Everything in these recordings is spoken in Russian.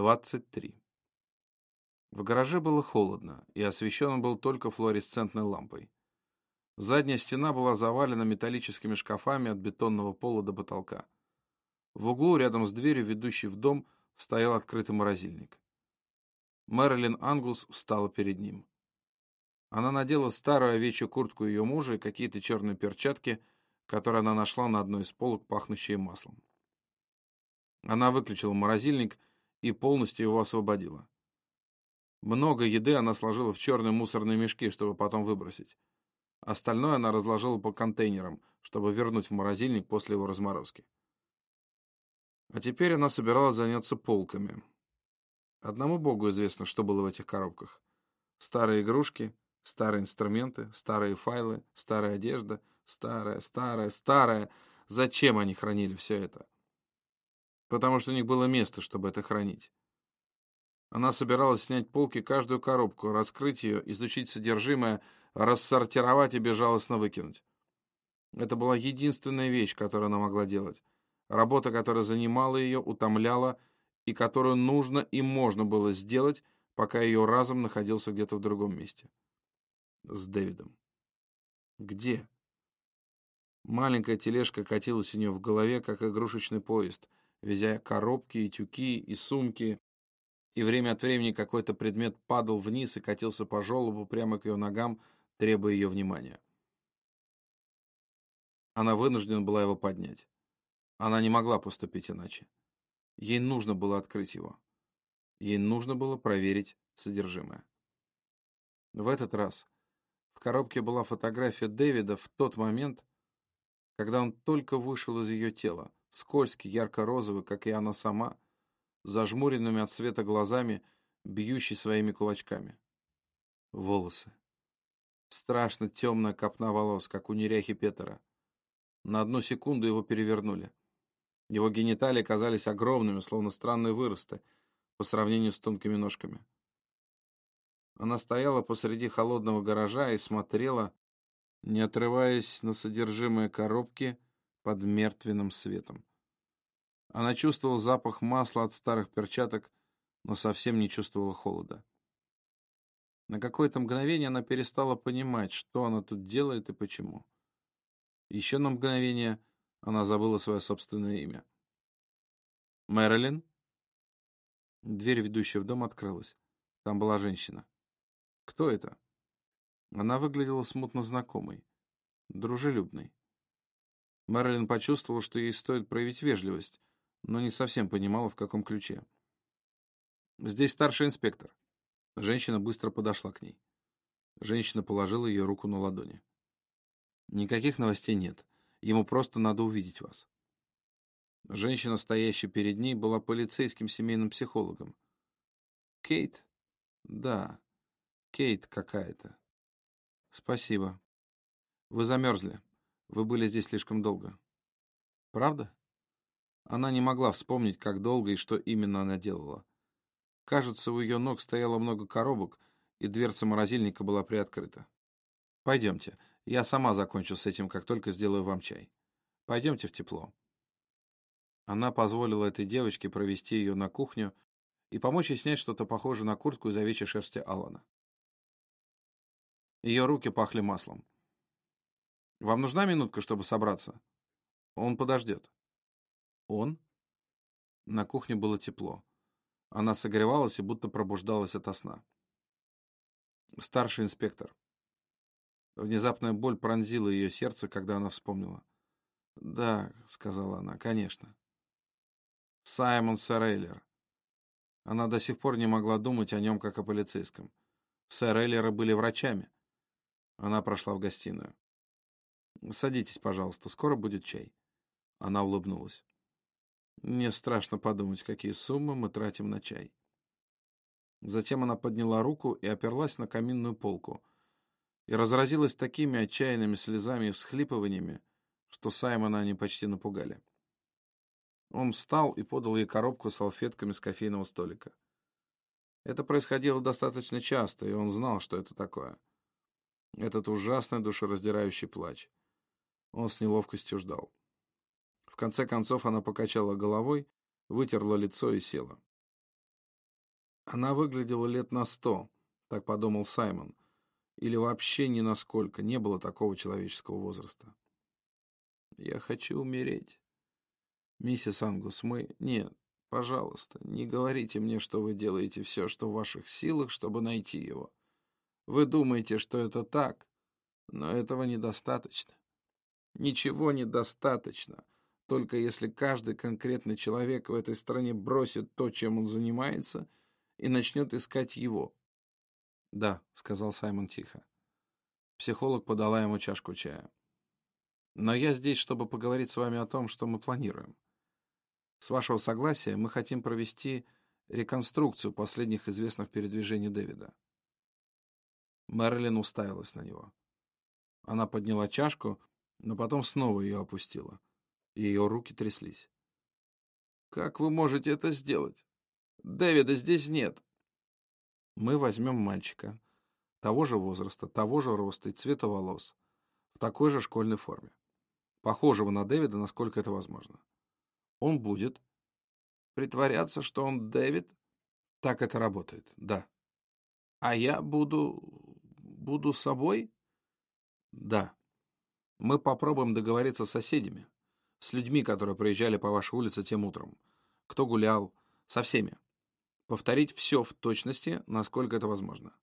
23. В гараже было холодно, и освещен он был только флуоресцентной лампой. Задняя стена была завалена металлическими шкафами от бетонного пола до потолка. В углу, рядом с дверью, ведущей в дом, стоял открытый морозильник. Мэрилин Ангус встала перед ним. Она надела старую овечью куртку ее мужа и какие-то черные перчатки, которые она нашла на одной из полок, пахнущие маслом. Она выключила морозильник и полностью его освободила. Много еды она сложила в черные мусорные мешки, чтобы потом выбросить. Остальное она разложила по контейнерам, чтобы вернуть в морозильник после его разморозки. А теперь она собиралась заняться полками. Одному богу известно, что было в этих коробках. Старые игрушки, старые инструменты, старые файлы, старая одежда, старая, старая, старая. Зачем они хранили все это? Потому что у них было место, чтобы это хранить. Она собиралась снять полки каждую коробку, раскрыть ее, изучить содержимое, рассортировать и безжалостно выкинуть. Это была единственная вещь, которую она могла делать. Работа, которая занимала ее, утомляла, и которую нужно и можно было сделать, пока ее разум находился где-то в другом месте. С Дэвидом. Где? Маленькая тележка катилась у нее в голове, как игрушечный поезд — везя коробки и тюки и сумки, и время от времени какой-то предмет падал вниз и катился по желобу прямо к ее ногам, требуя ее внимания. Она вынуждена была его поднять. Она не могла поступить иначе. Ей нужно было открыть его. Ей нужно было проверить содержимое. В этот раз в коробке была фотография Дэвида в тот момент, когда он только вышел из ее тела, скользкий, ярко-розовый, как и она сама, зажмуренными от света глазами, бьющий своими кулачками. Волосы. Страшно темная копна волос, как у неряхи Петера. На одну секунду его перевернули. Его гениталии казались огромными, словно странные выросты, по сравнению с тонкими ножками. Она стояла посреди холодного гаража и смотрела, не отрываясь на содержимое коробки, под мертвенным светом. Она чувствовала запах масла от старых перчаток, но совсем не чувствовала холода. На какое-то мгновение она перестала понимать, что она тут делает и почему. Еще на мгновение она забыла свое собственное имя. «Мэрилин?» Дверь, ведущая в дом, открылась. Там была женщина. «Кто это?» Она выглядела смутно знакомой, дружелюбной. Мэрилин почувствовала, что ей стоит проявить вежливость, но не совсем понимала, в каком ключе. «Здесь старший инспектор». Женщина быстро подошла к ней. Женщина положила ее руку на ладони. «Никаких новостей нет. Ему просто надо увидеть вас». Женщина, стоящая перед ней, была полицейским семейным психологом. «Кейт?» «Да, Кейт какая-то». «Спасибо. Вы замерзли». Вы были здесь слишком долго. Правда? Она не могла вспомнить, как долго и что именно она делала. Кажется, у ее ног стояло много коробок, и дверца морозильника была приоткрыта. Пойдемте, я сама закончу с этим, как только сделаю вам чай. Пойдемте в тепло. Она позволила этой девочке провести ее на кухню и помочь ей снять что-то похожее на куртку из овечьей шерсти Алана. Ее руки пахли маслом. Вам нужна минутка, чтобы собраться? Он подождет. Он? На кухне было тепло. Она согревалась и будто пробуждалась ото сна. Старший инспектор. Внезапная боль пронзила ее сердце, когда она вспомнила. «Да», — сказала она, — «конечно». Саймон Сэрейлер. Она до сих пор не могла думать о нем, как о полицейском. Сэрейлеры были врачами. Она прошла в гостиную. «Садитесь, пожалуйста, скоро будет чай». Она улыбнулась. «Мне страшно подумать, какие суммы мы тратим на чай». Затем она подняла руку и оперлась на каминную полку и разразилась такими отчаянными слезами и всхлипываниями, что Саймона они почти напугали. Он встал и подал ей коробку с салфетками с кофейного столика. Это происходило достаточно часто, и он знал, что это такое. Этот ужасный душераздирающий плач. Он с неловкостью ждал. В конце концов она покачала головой, вытерла лицо и села. Она выглядела лет на сто, так подумал Саймон, или вообще ни насколько не было такого человеческого возраста. «Я хочу умереть. Миссис Ангус, мы... Нет, пожалуйста, не говорите мне, что вы делаете все, что в ваших силах, чтобы найти его. Вы думаете, что это так, но этого недостаточно. Ничего недостаточно, только если каждый конкретный человек в этой стране бросит то, чем он занимается, и начнет искать его. «Да», — сказал Саймон тихо. Психолог подала ему чашку чая. «Но я здесь, чтобы поговорить с вами о том, что мы планируем. С вашего согласия мы хотим провести реконструкцию последних известных передвижений Дэвида». Мэрилин уставилась на него. Она подняла чашку, но потом снова ее опустила. Ее руки тряслись. «Как вы можете это сделать? Дэвида здесь нет!» Мы возьмем мальчика, того же возраста, того же роста и цвета волос, в такой же школьной форме, похожего на Дэвида, насколько это возможно. Он будет притворяться, что он Дэвид. Так это работает, да. А я буду... буду собой? Да. Мы попробуем договориться с соседями, с людьми, которые проезжали по вашей улице тем утром, кто гулял, со всеми. Повторить все в точности, насколько это возможно.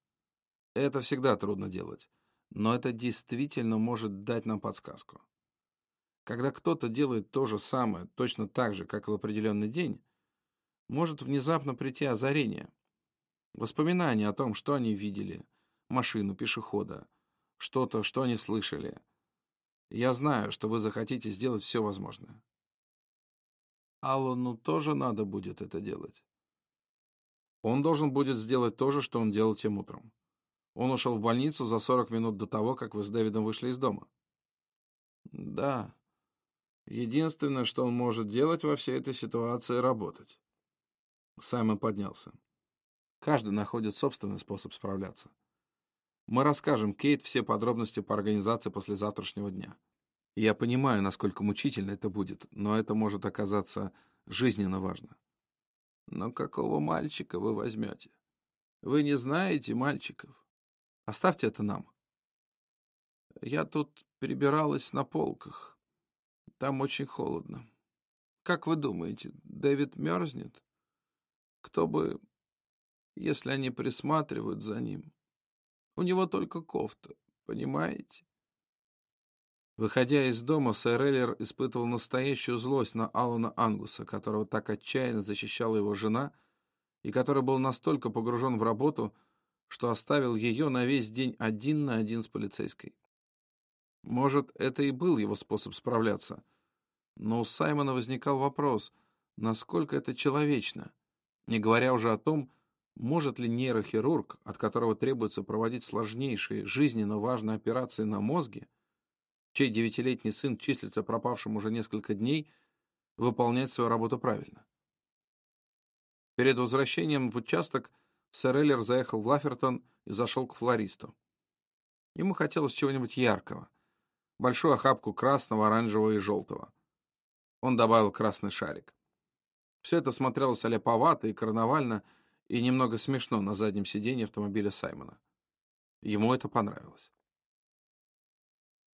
Это всегда трудно делать, но это действительно может дать нам подсказку. Когда кто-то делает то же самое, точно так же, как в определенный день, может внезапно прийти озарение. Воспоминания о том, что они видели, машину, пешехода, что-то, что они слышали. Я знаю, что вы захотите сделать все возможное. Аллану тоже надо будет это делать. Он должен будет сделать то же, что он делал тем утром. Он ушел в больницу за 40 минут до того, как вы с Дэвидом вышли из дома. Да. Единственное, что он может делать во всей этой ситуации, работать. Саймон поднялся. Каждый находит собственный способ справляться. Мы расскажем Кейт все подробности по организации после завтрашнего дня. Я понимаю, насколько мучительно это будет, но это может оказаться жизненно важно. Но какого мальчика вы возьмете? Вы не знаете мальчиков. Оставьте это нам. Я тут прибиралась на полках. Там очень холодно. Как вы думаете, Дэвид мерзнет? Кто бы, если они присматривают за ним? У него только кофта, понимаете? Выходя из дома, сэр Эллер испытывал настоящую злость на Алана Ангуса, которого так отчаянно защищала его жена, и который был настолько погружен в работу, что оставил ее на весь день один на один с полицейской. Может, это и был его способ справляться, но у Саймона возникал вопрос, насколько это человечно, не говоря уже о том, может ли нейрохирург, от которого требуется проводить сложнейшие, жизненно важные операции на мозге, чей девятилетний сын числится пропавшим уже несколько дней, выполнять свою работу правильно. Перед возвращением в участок Сэр Эллер заехал в Лафертон и зашел к флористу. Ему хотелось чего-нибудь яркого. Большую охапку красного, оранжевого и желтого. Он добавил красный шарик. Все это смотрелось аляповато и карнавально, и немного смешно на заднем сиденье автомобиля Саймона. Ему это понравилось.